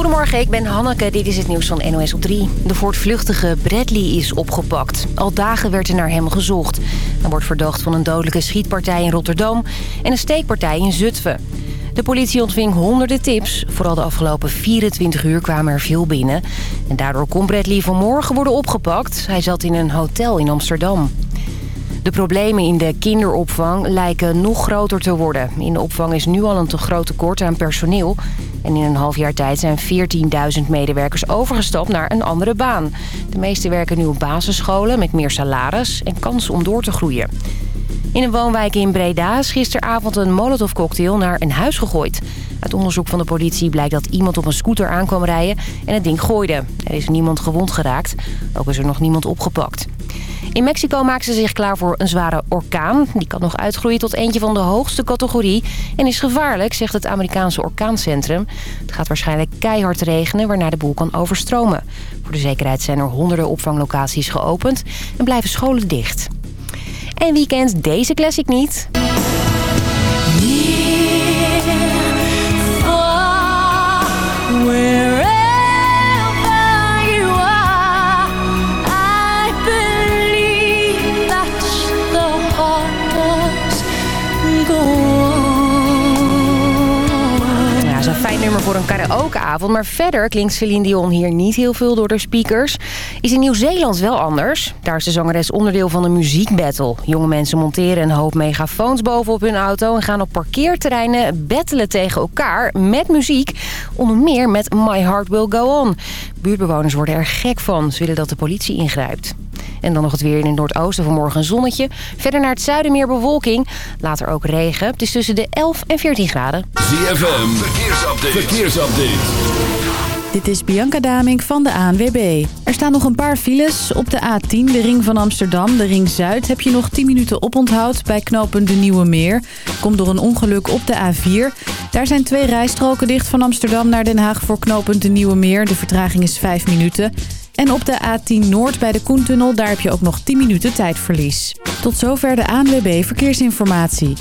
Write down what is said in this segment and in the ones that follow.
Goedemorgen, ik ben Hanneke. Dit is het nieuws van NOS op 3. De voortvluchtige Bradley is opgepakt. Al dagen werd er naar hem gezocht. Hij wordt verdacht van een dodelijke schietpartij in Rotterdam... en een steekpartij in Zutphen. De politie ontving honderden tips. Vooral de afgelopen 24 uur kwamen er veel binnen. En daardoor kon Bradley vanmorgen worden opgepakt. Hij zat in een hotel in Amsterdam. De problemen in de kinderopvang lijken nog groter te worden. In de opvang is nu al een te groot tekort aan personeel. En in een half jaar tijd zijn 14.000 medewerkers overgestapt naar een andere baan. De meeste werken nu op basisscholen met meer salaris en kans om door te groeien. In een woonwijk in Breda is gisteravond een molotovcocktail naar een huis gegooid. Uit onderzoek van de politie blijkt dat iemand op een scooter aankwam rijden en het ding gooide. Er is niemand gewond geraakt. Ook is er nog niemand opgepakt. In Mexico maken ze zich klaar voor een zware orkaan. Die kan nog uitgroeien tot eentje van de hoogste categorie. En is gevaarlijk, zegt het Amerikaanse orkaancentrum. Het gaat waarschijnlijk keihard regenen, waarna de boel kan overstromen. Voor de zekerheid zijn er honderden opvanglocaties geopend en blijven scholen dicht. En wie kent deze classic niet? Nummer voor een karaokeavond. Maar verder klinkt Celine Dion hier niet heel veel door de speakers. Is in Nieuw-Zeeland wel anders. Daar is de zangeres onderdeel van een muziekbattle. Jonge mensen monteren een hoop megafoons bovenop hun auto... en gaan op parkeerterreinen battelen tegen elkaar met muziek. Onder meer met My Heart Will Go On. Buurtbewoners worden er gek van. Ze willen dat de politie ingrijpt. En dan nog het weer in het noordoosten vanmorgen een zonnetje. Verder naar het zuiden meer bewolking. Later ook regen. Het is tussen de 11 en 14 graden. ZFM, verkeersupdate. verkeersupdate. Dit is Bianca Damink van de ANWB. Er staan nog een paar files. Op de A10, de ring van Amsterdam, de ring Zuid... heb je nog 10 minuten oponthoud bij knooppunt de Nieuwe Meer. Komt door een ongeluk op de A4. Daar zijn twee rijstroken dicht van Amsterdam naar Den Haag... voor knooppunt de Nieuwe Meer. De vertraging is 5 minuten. En op de A10 Noord bij de Koentunnel, daar heb je ook nog 10 minuten tijdverlies. Tot zover de ANWB Verkeersinformatie.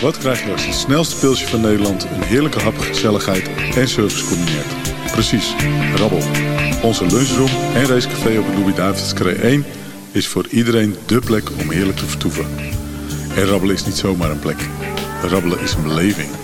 Wat krijg je als het snelste pilsje van Nederland... een heerlijke hap, gezelligheid en service combineert? Precies, rabbel. Onze lunchroom en racecafé op de Louis-David's 1... is voor iedereen dé plek om heerlijk te vertoeven. En rabbelen is niet zomaar een plek. Rabbelen is een beleving.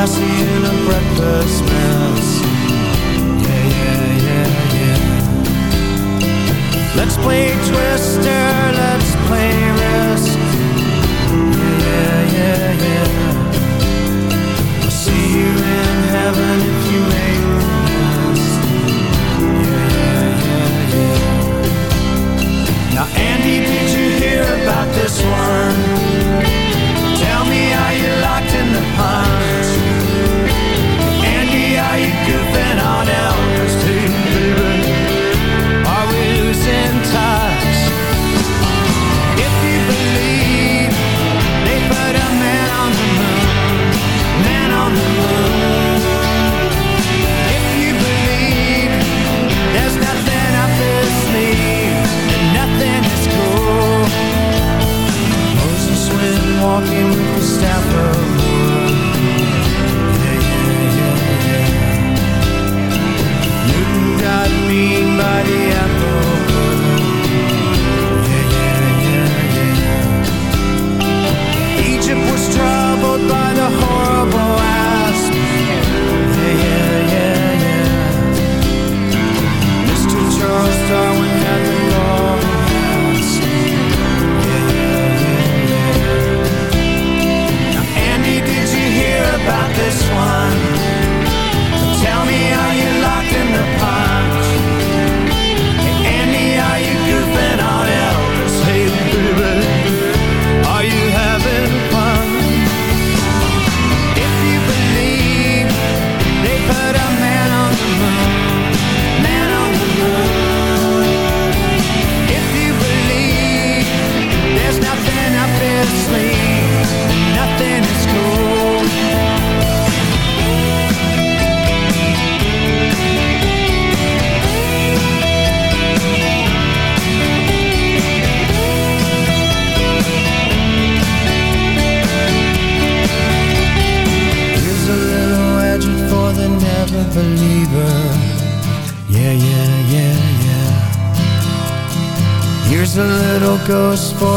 class in a breakfast mess. Yeah, yeah, yeah, yeah. Let's play Twister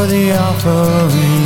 the offering.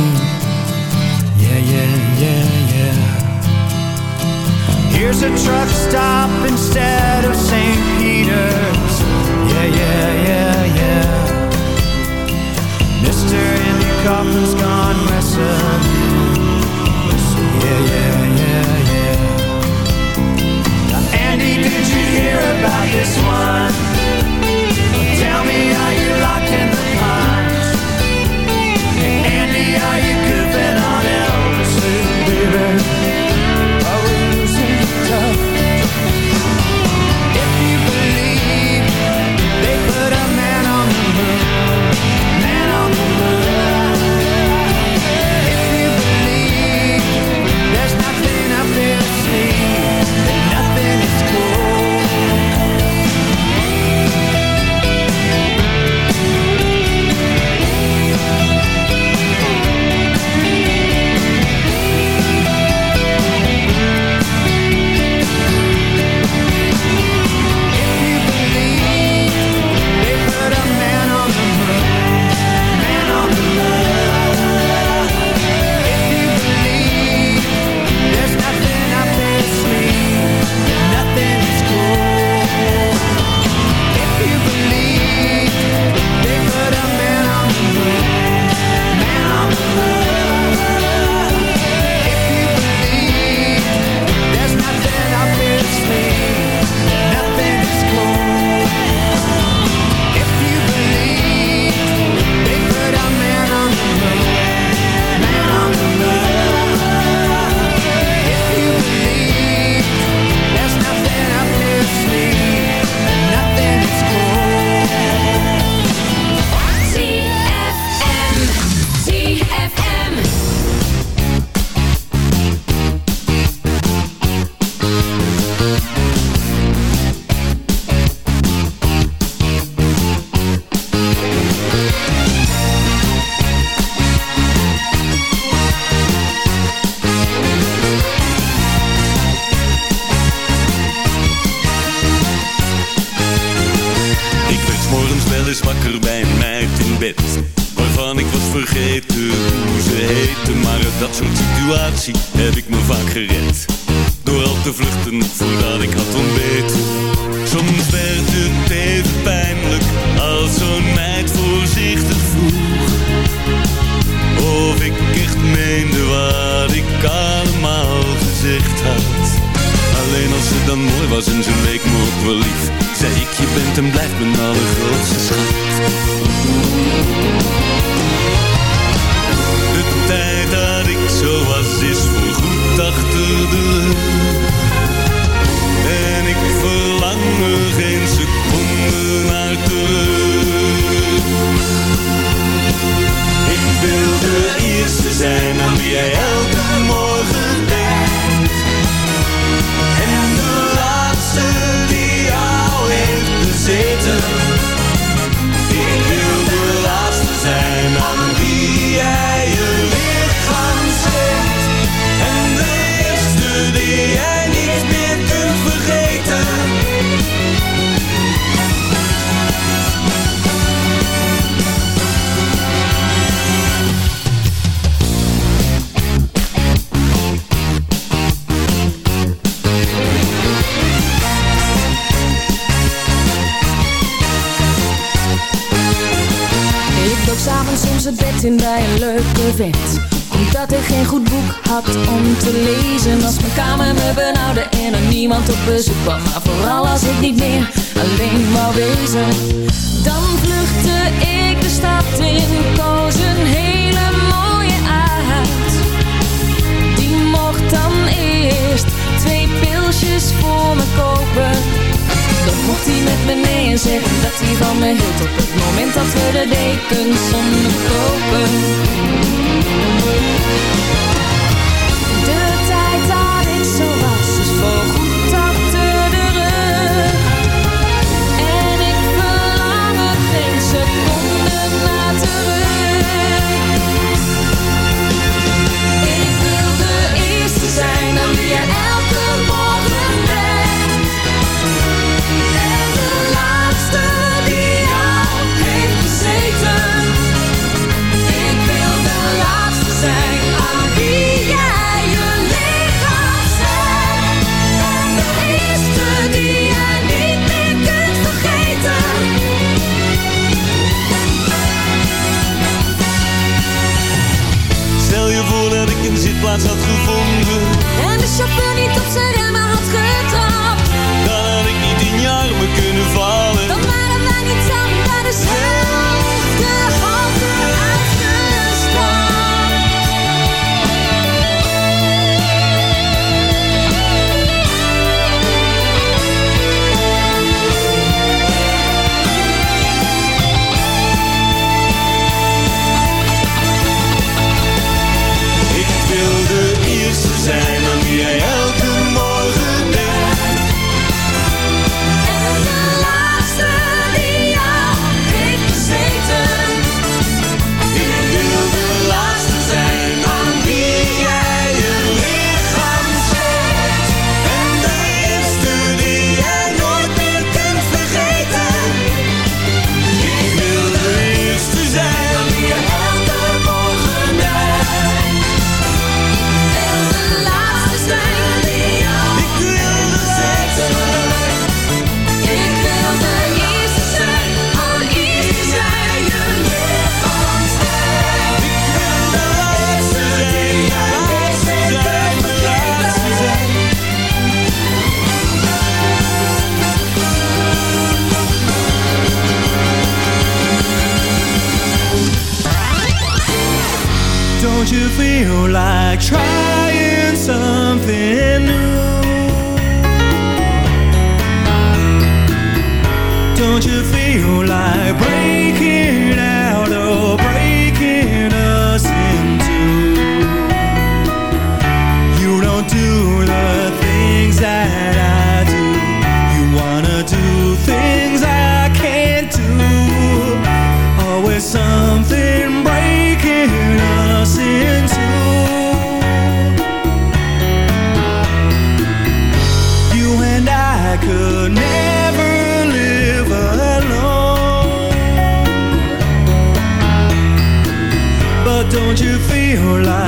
Er feel like breaking out or breaking us in Hola.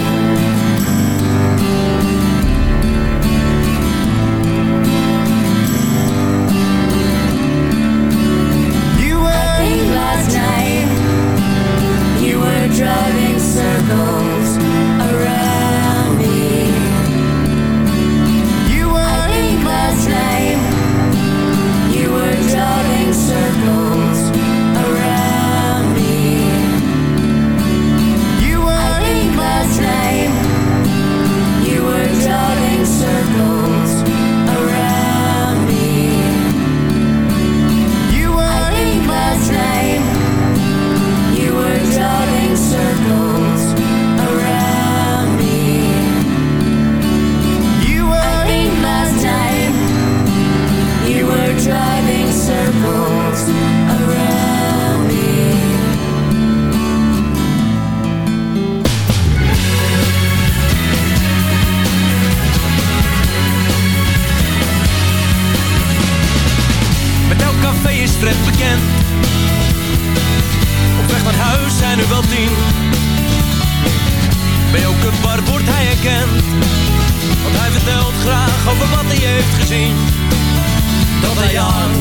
drive bekend. Op weg naar huis zijn er wel tien. Bij elke bar wordt hij herkend. Want hij vertelt graag over wat hij heeft gezien. Dat hij aan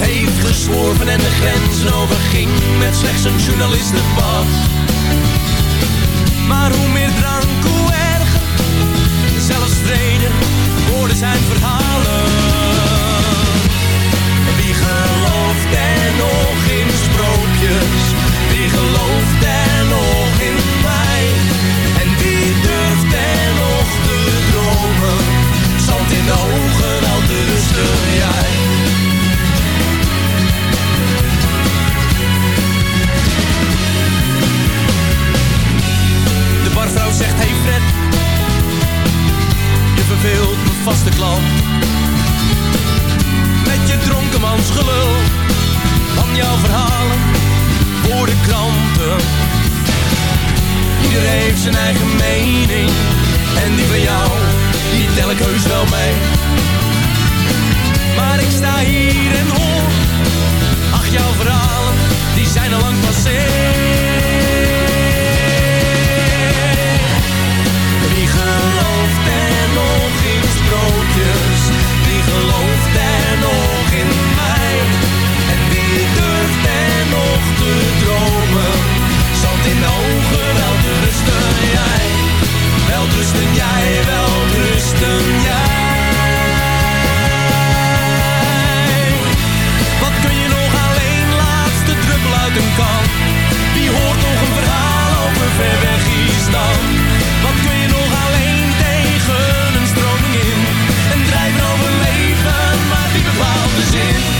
heeft gezworven en de grenzen overging. Met slechts een journalistenpas. Maar hoe meer drank, hoe erger. Zelfs vrede worden zijn verhalen. Nog in sprookjes? Wie gelooft er nog in mij? En wie durft er nog te dromen? Zand in de ogen, te rusten jij. De barvrouw zegt, hey Fred, je verveelt mijn vaste klant met je dronkenmansgelul van jouw verhalen voor de kranten. Ieder heeft zijn eigen mening en die van jou, die tel ik heus wel mee. Maar ik sta hier en hoor, ach jouw verhalen, die zijn al lang passé. Wie gelooft er nog in sprookjes? Wie gelooft er nog in dromen? Zand in de ogen, wel te rusten jij. Wel rusten jij, wel rusten jij. Wat kun je nog alleen, laatste druppel uit een kan? Wie hoort nog een verhaal over ver weg Island? Wat kun je nog alleen tegen een stroming in? En drijven over leven, maar die bepaalt de zin.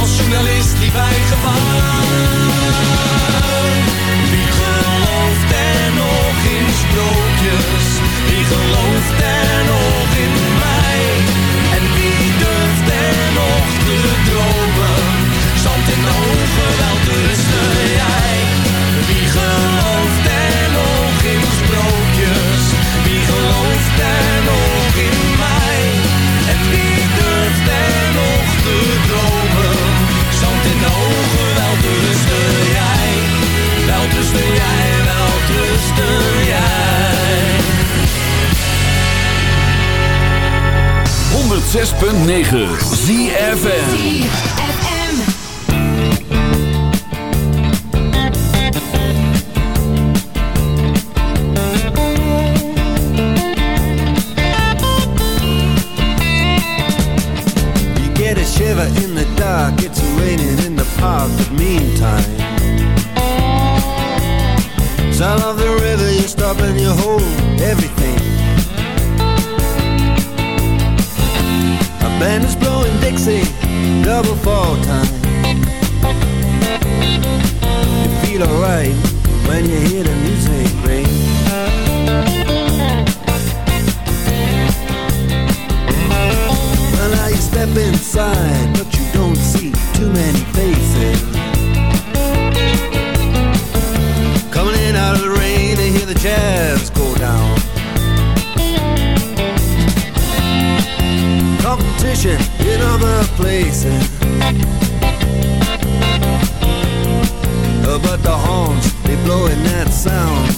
als journalist liep hij gevaar. Wie gelooft er nog in sprookjes? Wie gelooft er 106.9 ZFM. Inside, but you don't see too many faces. Coming in out of the rain to hear the jazz go down. Competition in other places. But the horns, they blowing that sound.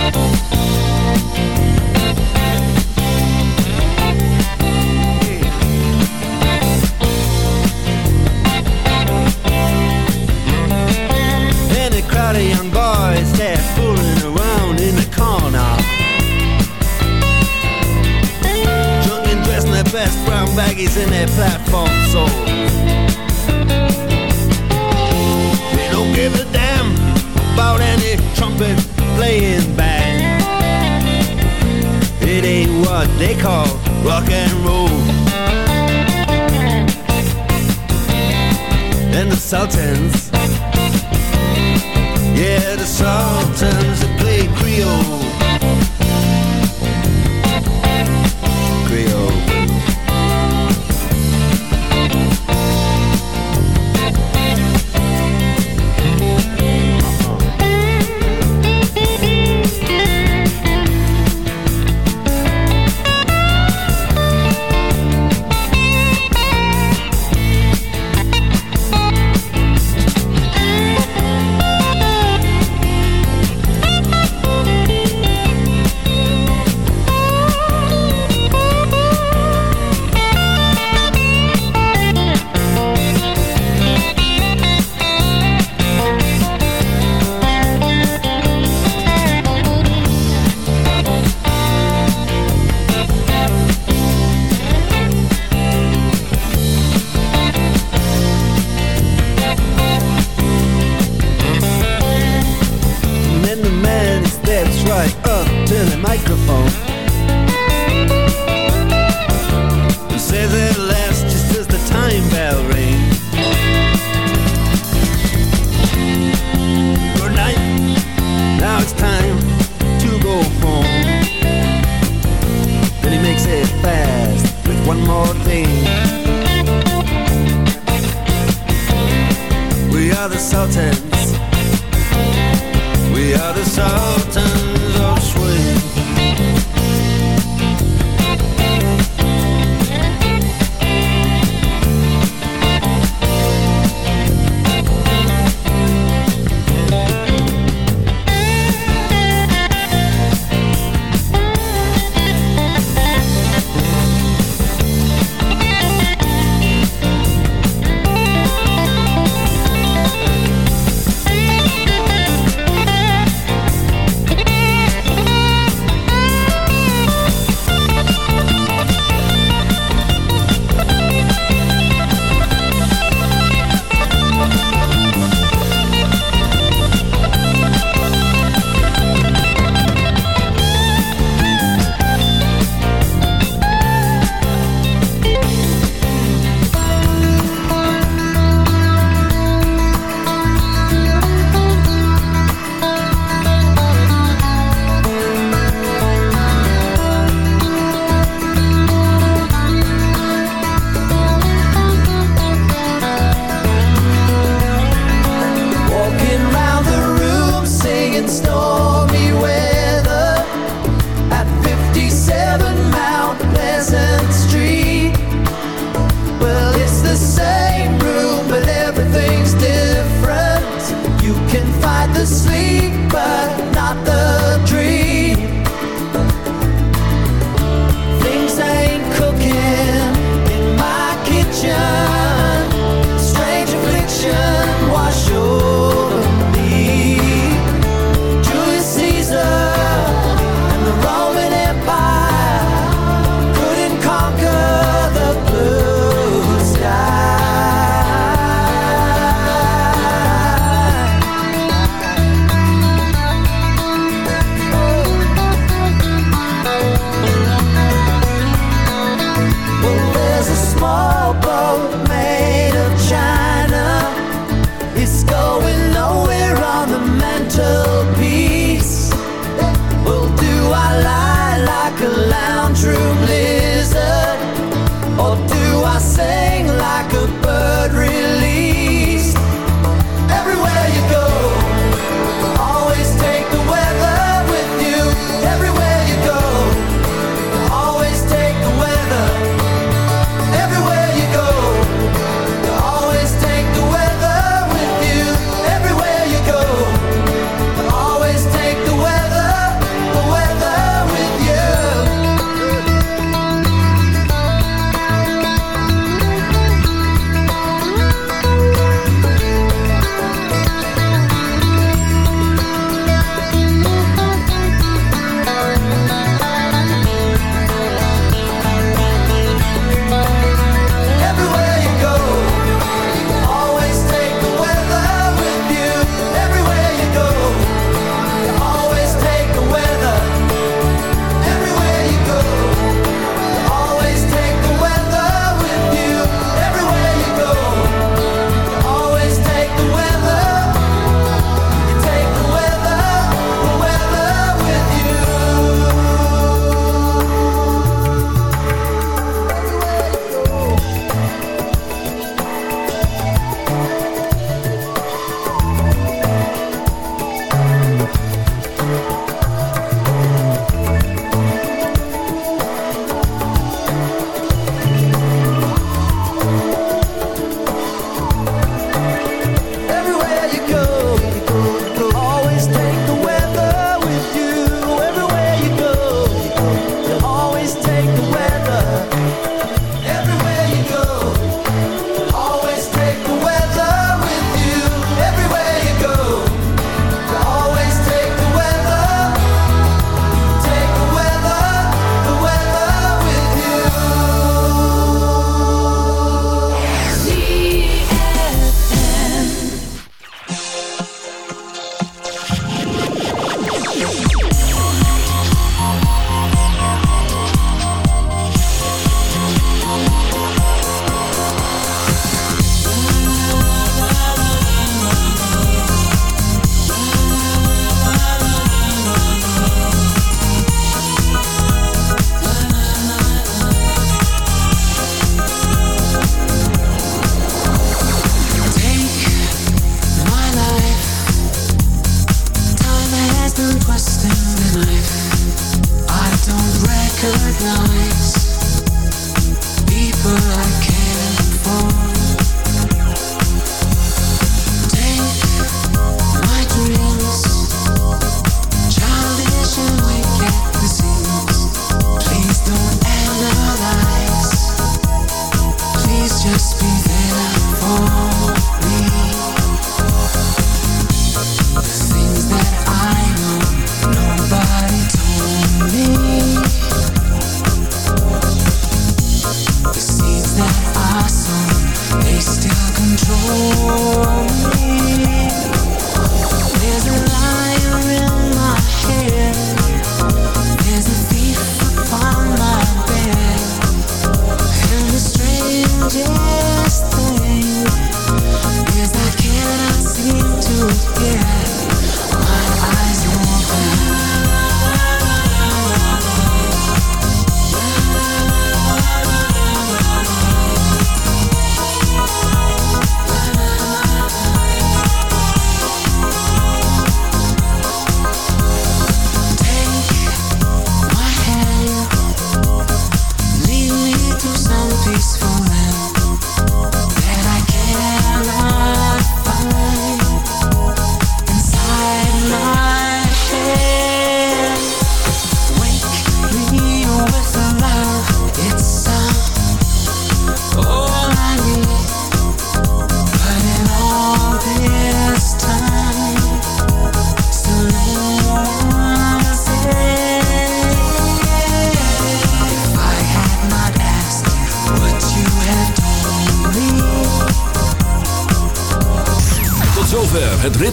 Thank you.